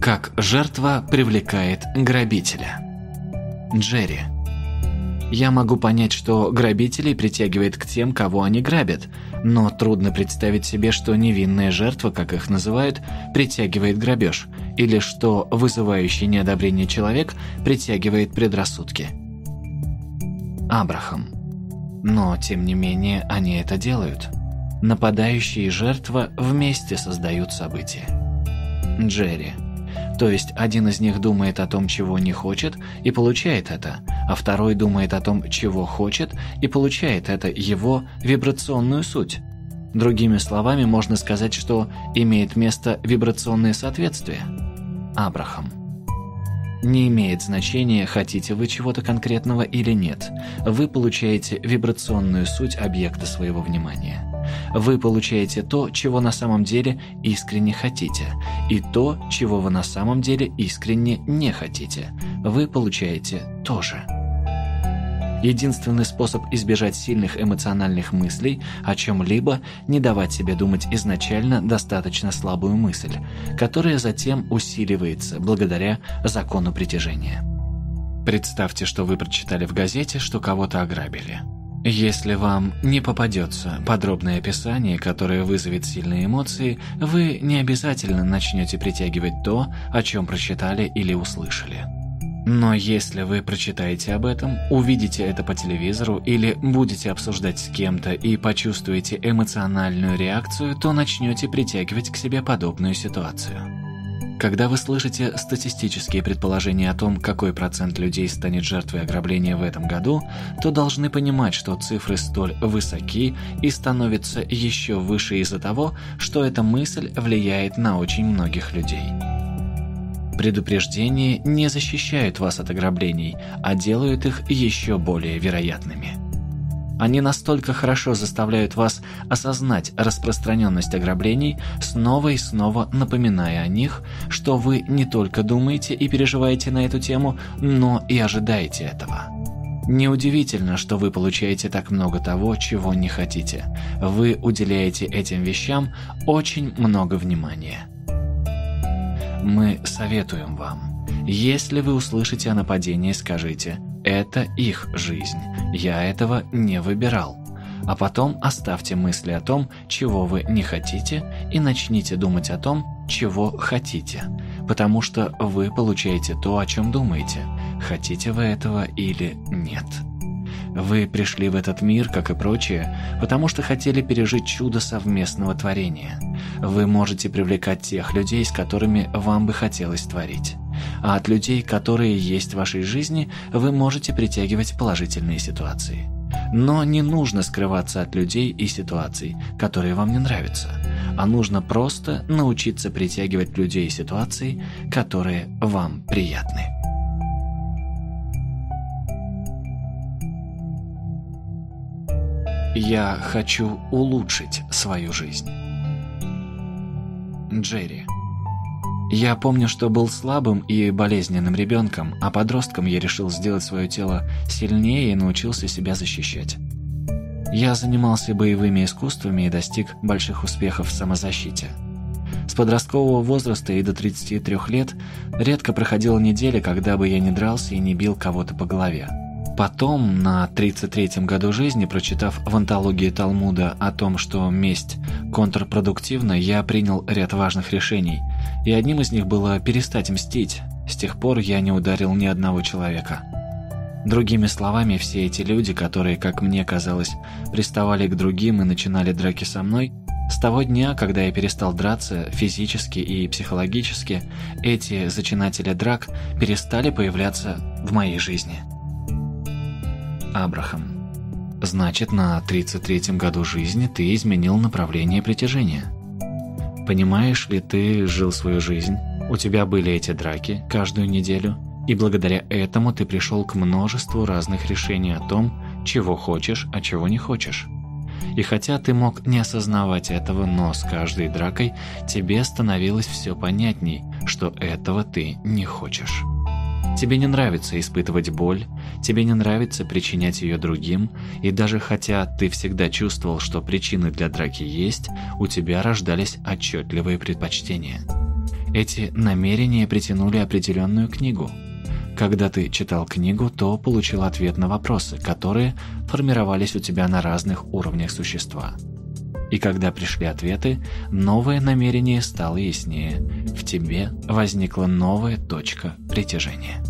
Как жертва привлекает грабителя. Джерри. Я могу понять, что грабителей притягивает к тем, кого они грабят, но трудно представить себе, что невинная жертва, как их называют, притягивает грабеж, или что вызывающий неодобрение человек притягивает предрассудки. Абрахам. Но, тем не менее, они это делают. Нападающий и жертва вместе создают события. Джерри. То есть один из них думает о том, чего не хочет, и получает это, а второй думает о том, чего хочет, и получает это его вибрационную суть. Другими словами, можно сказать, что имеет место вибрационное соответствие. Абрахам. Не имеет значения, хотите вы чего-то конкретного или нет. Вы получаете вибрационную суть объекта своего внимания. Вы получаете то, чего на самом деле искренне хотите, и то, чего вы на самом деле искренне не хотите. Вы получаете то же. Единственный способ избежать сильных эмоциональных мыслей о чем-либо – не давать себе думать изначально достаточно слабую мысль, которая затем усиливается благодаря закону притяжения. Представьте, что вы прочитали в газете, что кого-то ограбили. Если вам не попадется подробное описание, которое вызовет сильные эмоции, вы не обязательно начнете притягивать то, о чем прочитали или услышали. Но если вы прочитаете об этом, увидите это по телевизору или будете обсуждать с кем-то и почувствуете эмоциональную реакцию, то начнете притягивать к себе подобную ситуацию. Когда вы слышите статистические предположения о том, какой процент людей станет жертвой ограбления в этом году, то должны понимать, что цифры столь высоки и становятся еще выше из-за того, что эта мысль влияет на очень многих людей. Предупреждения не защищают вас от ограблений, а делают их еще более вероятными. Они настолько хорошо заставляют вас осознать распространенность ограблений, снова и снова напоминая о них, что вы не только думаете и переживаете на эту тему, но и ожидаете этого. Неудивительно, что вы получаете так много того, чего не хотите. Вы уделяете этим вещам очень много внимания. Мы советуем вам. Если вы услышите о нападении, скажите «это их жизнь». Я этого не выбирал. А потом оставьте мысли о том, чего вы не хотите, и начните думать о том, чего хотите. Потому что вы получаете то, о чем думаете, хотите вы этого или нет. Вы пришли в этот мир, как и прочие, потому что хотели пережить чудо совместного творения. Вы можете привлекать тех людей, с которыми вам бы хотелось творить а от людей, которые есть в вашей жизни, вы можете притягивать положительные ситуации. Но не нужно скрываться от людей и ситуаций, которые вам не нравятся, а нужно просто научиться притягивать людей и ситуации, которые вам приятны. Я хочу улучшить свою жизнь. Джерри я помню, что был слабым и болезненным ребенком, а подростком я решил сделать свое тело сильнее и научился себя защищать. Я занимался боевыми искусствами и достиг больших успехов в самозащите. С подросткового возраста и до 33 лет редко проходила неделя, когда бы я не дрался и не бил кого-то по голове. Потом, на 33-м году жизни, прочитав в антологии Талмуда о том, что месть контрпродуктивна, я принял ряд важных решений, и одним из них было перестать мстить. С тех пор я не ударил ни одного человека. Другими словами, все эти люди, которые, как мне казалось, приставали к другим и начинали драки со мной, с того дня, когда я перестал драться физически и психологически, эти зачинатели драк перестали появляться в моей жизни. Абрахам. Значит, на 33-м году жизни ты изменил направление притяжения. Понимаешь ли, ты жил свою жизнь, у тебя были эти драки каждую неделю, и благодаря этому ты пришел к множеству разных решений о том, чего хочешь, а чего не хочешь. И хотя ты мог не осознавать этого, но с каждой дракой тебе становилось все понятней, что этого ты не хочешь. Тебе не нравится испытывать боль, тебе не нравится причинять ее другим, и даже хотя ты всегда чувствовал, что причины для драки есть, у тебя рождались отчетливые предпочтения. Эти намерения притянули определенную книгу. Когда ты читал книгу, то получил ответ на вопросы, которые формировались у тебя на разных уровнях существа. И когда пришли ответы, новое намерение стало яснее. В тебе возникла новая точка притяжения.